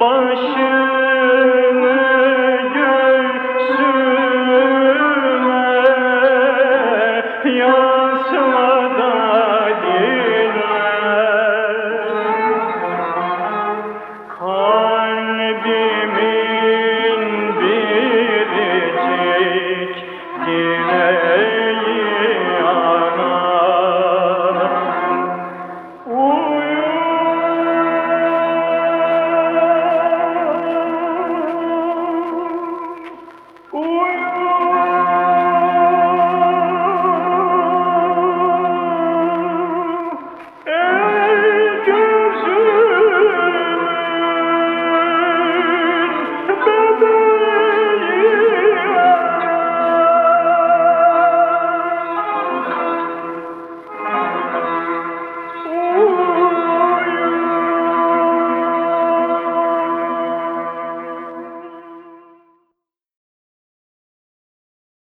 başı